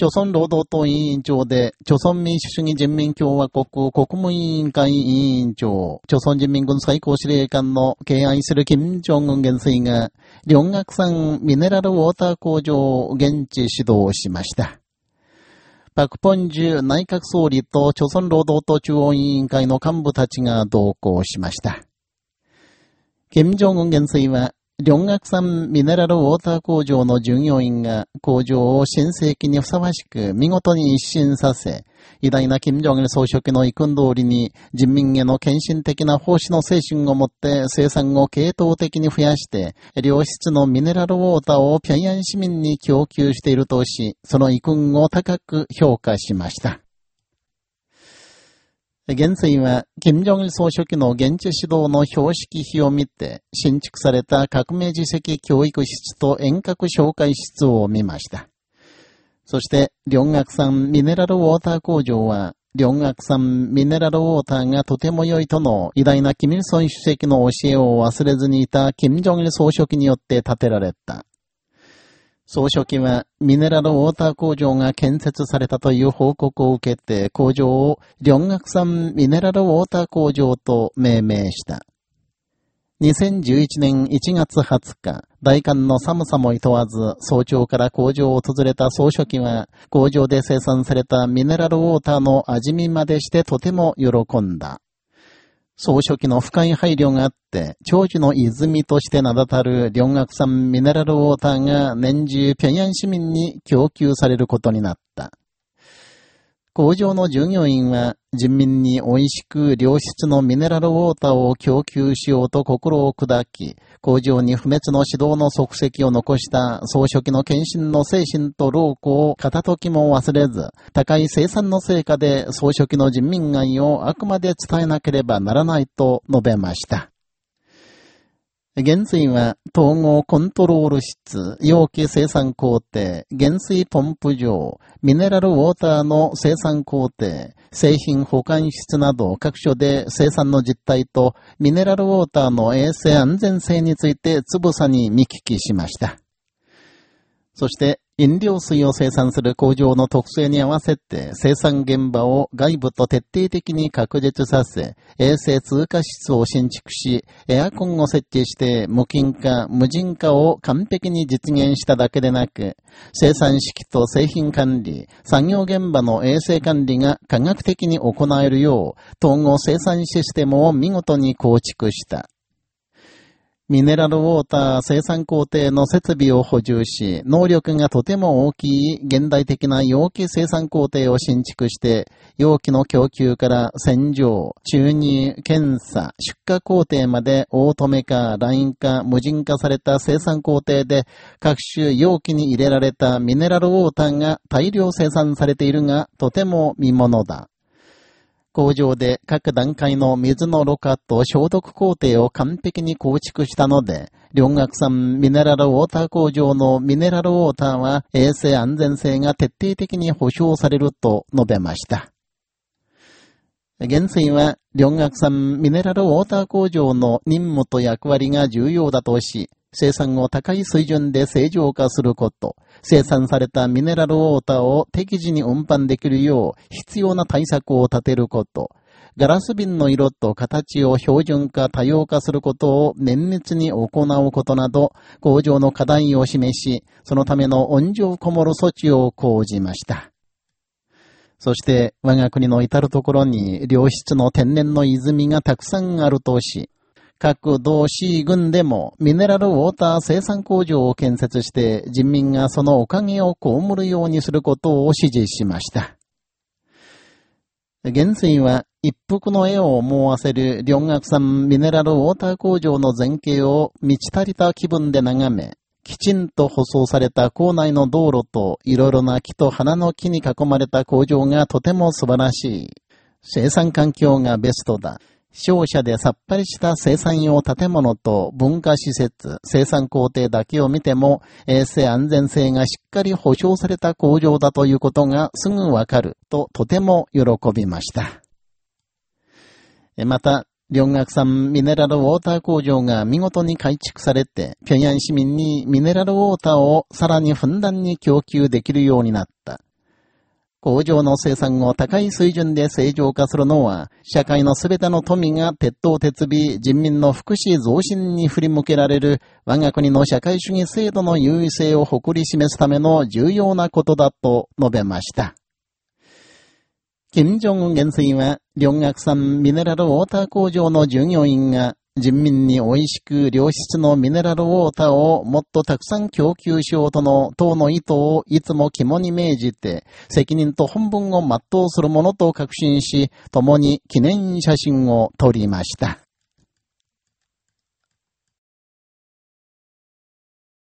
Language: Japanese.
朝鮮労働党委員長で、朝鮮民主主義人民共和国国務委員会委員長、朝鮮人民軍最高司令官の敬愛する金正恩元帥が、両学産ミネラルウォーター工場を現地指導しました。パクポンジュ内閣総理と朝鮮労働党中央委員会の幹部たちが同行しました。金正恩元帥は、両学産ミネラルウォーター工場の従業員が工場を新世紀にふさわしく見事に一新させ、偉大な金正恩総書記の意訓通りに人民への献身的な奉仕の精神を持って生産を系統的に増やして、良質のミネラルウォーターを平壌市民に供給しているとし、その意訓を高く評価しました。現在は、金正日総書記の現地指導の標識碑を見て、新築された革命実績教育室と遠隔紹介室を見ました。そして、両学産ミネラルウォーター工場は、両学産ミネラルウォーターがとても良いとの偉大なキミルソン主席の教えを忘れずにいた金正日総書記によって建てられた。総書記はミネラルウォーター工場が建設されたという報告を受けて工場を両学産ミネラルウォーター工場と命名した。2011年1月20日、大寒の寒さも厭わず、早朝から工場を訪れた総書記は、工場で生産されたミネラルウォーターの味見までしてとても喜んだ。総書記の深い配慮があって、長寿の泉として名だたる両学産ミネラルウォーターが年中平安市民に供給されることになった。工場の従業員は人民に美味しく良質のミネラルウォーターを供給しようと心を砕き、工場に不滅の指導の足跡を残した総書記の献身の精神と労苦を片時も忘れず、高い生産の成果で総書記の人民愛をあくまで伝えなければならないと述べました。原水は統合コントロール室、容器生産工程、原水ポンプ場、ミネラルウォーターの生産工程、製品保管室など各所で生産の実態とミネラルウォーターの衛生安全性についてつぶさに見聞きしました。そして、飲料水を生産する工場の特性に合わせて生産現場を外部と徹底的に確実させ、衛生通過室を新築し、エアコンを設置して無菌化、無人化を完璧に実現しただけでなく、生産式と製品管理、作業現場の衛生管理が科学的に行えるよう、統合生産システムを見事に構築した。ミネラルウォーター生産工程の設備を補充し、能力がとても大きい現代的な容器生産工程を新築して、容器の供給から洗浄、注入、検査、出荷工程までオートメ化、ライン化、無人化された生産工程で、各種容器に入れられたミネラルウォーターが大量生産されているが、とても見物だ。工場で各段階の水のろ過と消毒工程を完璧に構築したので、両学産ミネラルウォーター工場のミネラルウォーターは衛生安全性が徹底的に保証されると述べました。現在は、両学産ミネラルウォーター工場の任務と役割が重要だとし、生産を高い水準で正常化すること、生産されたミネラルウォーターを適時に運搬できるよう必要な対策を立てること、ガラス瓶の色と形を標準化、多様化することを綿密に行うことなど、工場の課題を示し、そのための温情こもる措置を講じました。そして、我が国の至るところに良質の天然の泉がたくさんあるとし、各同市軍でもミネラルウォーター生産工場を建設して人民がそのおかげを被るようにすることを指示しました。現在は一服の絵を思わせる両学産ミネラルウォーター工場の前景を満ち足りた気分で眺め、きちんと舗装された校内の道路といろいろな木と花の木に囲まれた工場がとても素晴らしい。生産環境がベストだ。商社でさっぱりした生産用建物と文化施設、生産工程だけを見ても、衛生安全性がしっかり保障された工場だということがすぐわかるととても喜びました。また、両学産ミネラルウォーター工場が見事に改築されて、平壌市民にミネラルウォーターをさらにふんだんに供給できるようになった。工場の生産を高い水準で正常化するのは、社会のすべての富が鉄頭鉄尾、人民の福祉増進に振り向けられる、我が国の社会主義制度の優位性を誇り示すための重要なことだと述べました。金正恩元帥は、両学産ミネラルウォーター工場の従業員が、人民に美味しく良質のミネラルウォーターをもっとたくさん供給しようとの党の意図をいつも肝に銘じて、責任と本分を全うするものと確信し、共に記念写真を撮りました。